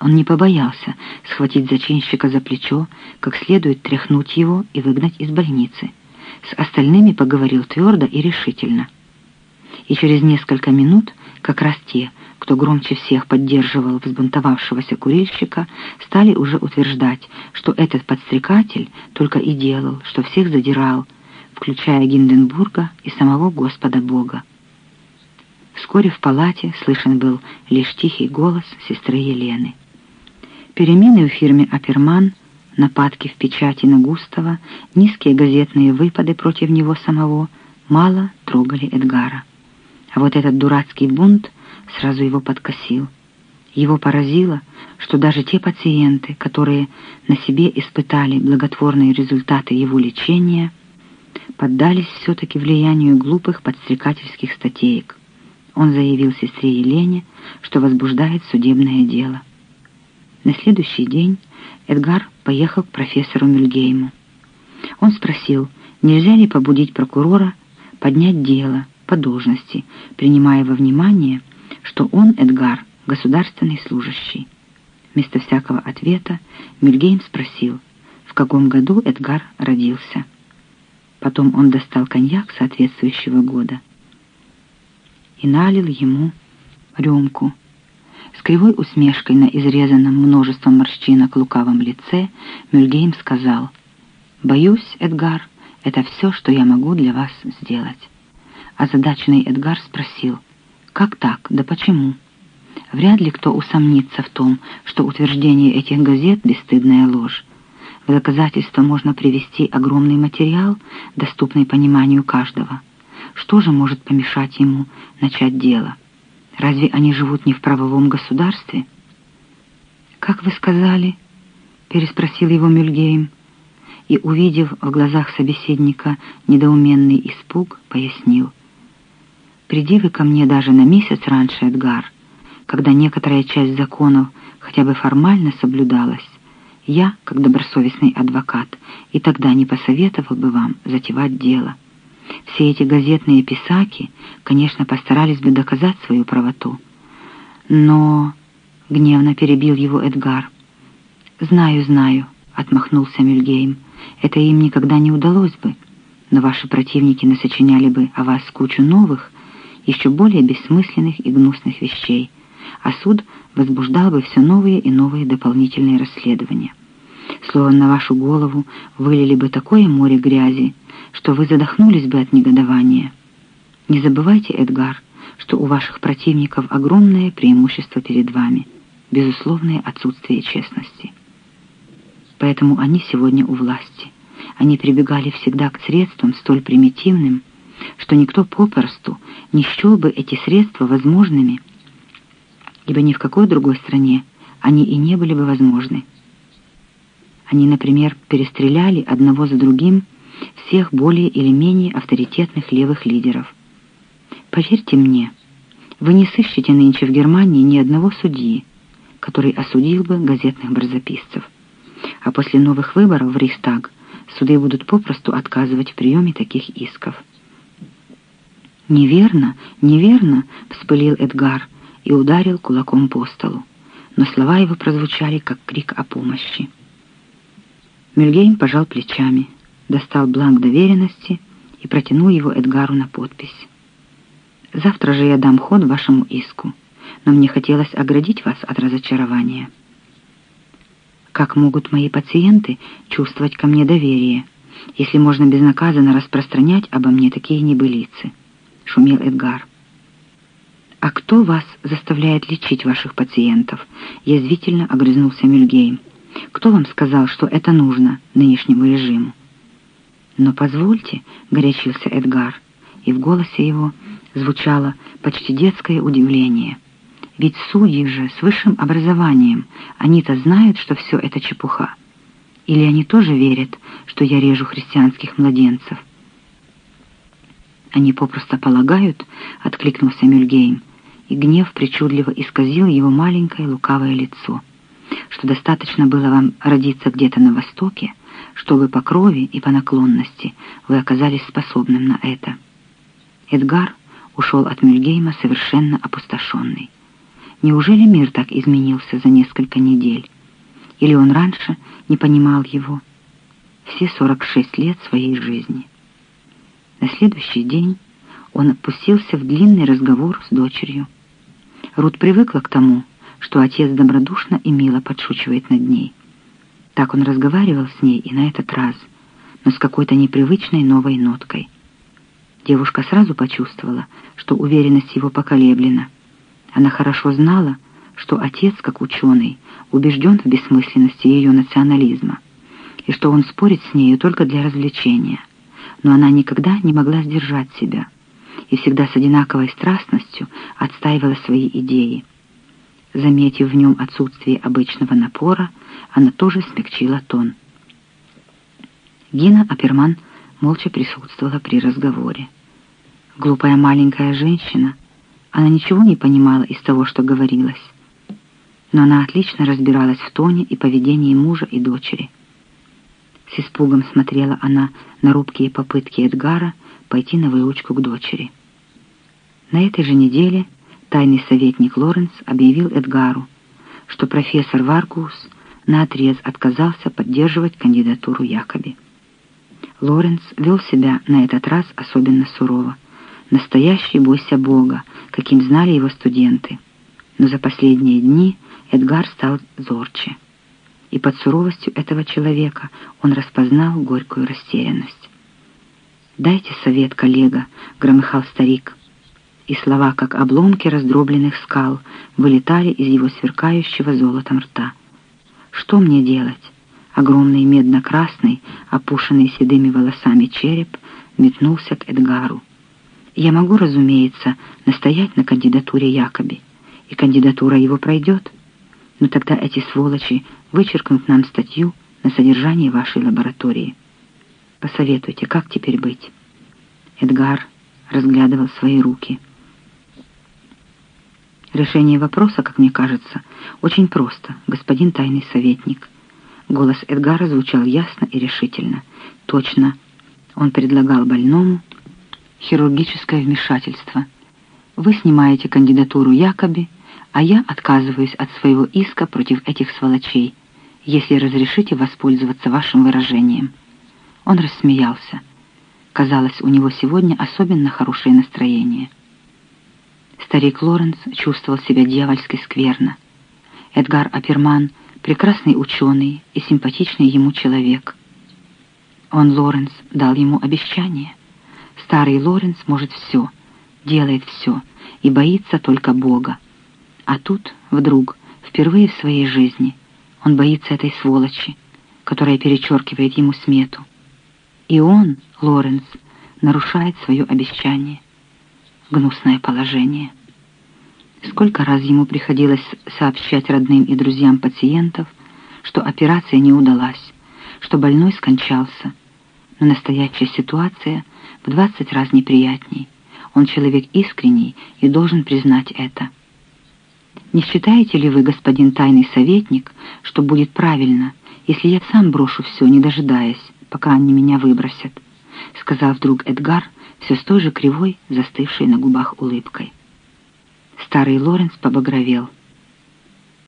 Он не побоялся схватить зачинщика за плечо, как следует тряхнуть его и выгнать из больницы. С остальными поговорил твердо и решительно. И через несколько минут как раз те, кто громче всех поддерживал взбунтовавшегося курильщика, стали уже утверждать, что этот подстрекатель только и делал, что всех задирал, включая Гинденбурга и самого Господа Бога. Вскоре в палате слышен был лишь тихий голос сестры Елены. Перемены в фирме «Аперман», нападки в печати на Густава, низкие газетные выпады против него самого мало трогали Эдгара. А вот этот дурацкий бунт сразу его подкосил. Его поразило, что даже те пациенты, которые на себе испытали благотворные результаты его лечения, поддались все-таки влиянию глупых подстрекательских статеек. Он заявил сестре Елене, что возбуждает судебное дело. На следующий день Эдгар поехал к профессору Мюльгейму. Он спросил, нельзя ли побудить прокурора поднять дело по должности, принимая во внимание, что он, Эдгар, государственный служащий. Вместо всякого ответа Мюльгейм спросил, в каком году Эдгар родился. Потом он достал коньяк соответствующего года и налил ему рюмку. С кривой усмешкой на изрезанном множеством морщинок лукавом лице Мюльгейм сказал, «Боюсь, Эдгар, это все, что я могу для вас сделать». Озадаченный Эдгар спросил, «Как так? Да почему?» Вряд ли кто усомнится в том, что утверждение этих газет — бесстыдная ложь. В доказательство можно привести огромный материал, доступный пониманию каждого. Что же может помешать ему начать дело? Разве они живут не в правовом государстве? «Как вы сказали?» — переспросил его Мюльгейм и, увидев в глазах собеседника недоуменный испуг, пояснил. «Приди вы ко мне даже на месяц раньше, Эдгар, когда некоторая часть законов хотя бы формально соблюдалась. Я, как добросовестный адвокат, и тогда не посоветовал бы вам затевать дело». Все эти газетные писаки, конечно, постарались бы доказать свою правоту. Но... — гневно перебил его Эдгар. «Знаю, знаю», — отмахнулся Мюльгейм. «Это им никогда не удалось бы. Но ваши противники насочиняли бы о вас кучу новых, еще более бессмысленных и гнусных вещей, а суд возбуждал бы все новые и новые дополнительные расследования. Словом, на вашу голову вылили бы такое море грязи, что вы задохнулись бы от негодования. Не забывайте, Эдгар, что у ваших противников огромное преимущество перед вами, безусловное отсутствие честности. Поэтому они сегодня у власти. Они прибегали всегда к средствам столь примитивным, что никто попросту не счел бы эти средства возможными, ибо ни в какой другой стране они и не были бы возможны. Они, например, перестреляли одного за другим всех более или менее авторитетных левых лидеров. Поверьте мне, вы не сыщете нынче в Германии ни одного судьи, который осудил бы газетных барзаписцев. А после новых выборов в Рейхстаг суды будут попросту отказывать в приеме таких исков. «Неверно, неверно!» — вспылил Эдгар и ударил кулаком по столу. Но слова его прозвучали, как крик о помощи. Мюльгейм пожал плечами, достал бланк доверенности и протянул его Эдгару на подпись. «Завтра же я дам ход вашему иску, но мне хотелось оградить вас от разочарования. Как могут мои пациенты чувствовать ко мне доверие, если можно безнаказанно распространять обо мне такие небылицы?» — шумел Эдгар. «А кто вас заставляет лечить ваших пациентов?» — язвительно огрызнулся Мюльгейм. Кто вам сказал, что это нужно нынешнему режиму? Но позвольте, горячился Эдгар, и в голосе его звучало почти детское удивление. Ведь судьи же с высшим образованием, они-то знают, что все это чепуха. Или они тоже верят, что я режу христианских младенцев? Они попросту полагают, откликнулся Мюльгейм, и гнев причудливо исказил его маленькое лукавое лицо что достаточно было вам родиться где-то на Востоке, чтобы по крови и по наклонности вы оказались способным на это. Эдгар ушел от Мюльгейма совершенно опустошенный. Неужели мир так изменился за несколько недель? Или он раньше не понимал его? Все 46 лет своей жизни. На следующий день он опустился в длинный разговор с дочерью. Рут привыкла к тому, что отец добродушно и мило подшучивает над ней. Так он разговаривал с ней и на этот раз, но с какой-то непривычной новой ноткой. Девушка сразу почувствовала, что уверенность его поколеблена. Она хорошо знала, что отец, как ученый, убежден в бессмысленности ее национализма, и что он спорит с нею только для развлечения. Но она никогда не могла сдержать себя и всегда с одинаковой страстностью отстаивала свои идеи. Заметив в нем отсутствие обычного напора, она тоже смягчила тон. Гина Аперман молча присутствовала при разговоре. Глупая маленькая женщина, она ничего не понимала из того, что говорилось, но она отлично разбиралась в тоне и поведении мужа и дочери. С испугом смотрела она на робкие попытки Эдгара пойти на выучку к дочери. На этой же неделе тайный советник Лоренс объявил Эдгару, что профессор Варгус наотрез отказался поддерживать кандидатуру Якоби. Лоренс вел себя на этот раз особенно сурово. Настоящий бойся Бога, каким знали его студенты. Но за последние дни Эдгар стал зорче. И под суровостью этого человека он распознал горькую растерянность. «Дайте совет, коллега», — громыхал старик. И слова, как обломки раздробленных скал, вылетали из его сверкающего золотом рта. «Что мне делать?» Огромный медно-красный, опушенный седыми волосами череп метнулся к Эдгару. Я могу, разумеется, настоять на кандидатуре Якоби, и кандидатура его пройдет. Но тогда эти сволочи вычеркнут нам статью на содержание вашей лаборатории. Посоветуйте, как теперь быть?» Эдгар разглядывал свои руки. «Решение вопроса, как мне кажется, очень просто, господин тайный советник». Голос Эдгара звучал ясно и решительно. Точно, он предлагал больному хирургическое вмешательство. Вы снимаете кандидатуру Якоби, а я отказываюсь от своего иска против этих сволочей, если разрешите воспользоваться вашим выражением. Он рассмеялся. Казалось, у него сегодня особенно хорошее настроение. Старик Лоренс чувствовал себя дьявольски скверно. Эдгар Аперман — прекрасный ученый и симпатичный ему человек. Он, Лоренс, дал ему обещание. Старый Лоренс может все, делает все и боится только Бога. А тут, вдруг, впервые в своей жизни, он боится этой сволочи, которая перечеркивает ему смету. И он, Лоренс, нарушает свое обещание. Гнусное положение. Сколько раз ему приходилось сообщать родным и друзьям пациентов, что операция не удалась, что больной скончался. Но настоящая ситуация в двадцать раз неприятней. Он человек искренний и должен признать это. Не считаете ли вы, господин тайный советник, что будет правильно, если я сам брошу все, не дожидаясь, пока они меня выбросят? Сказал вдруг Эдгар, все с той же кривой, застывшей на губах улыбкой. Старый Лоренс побагровел.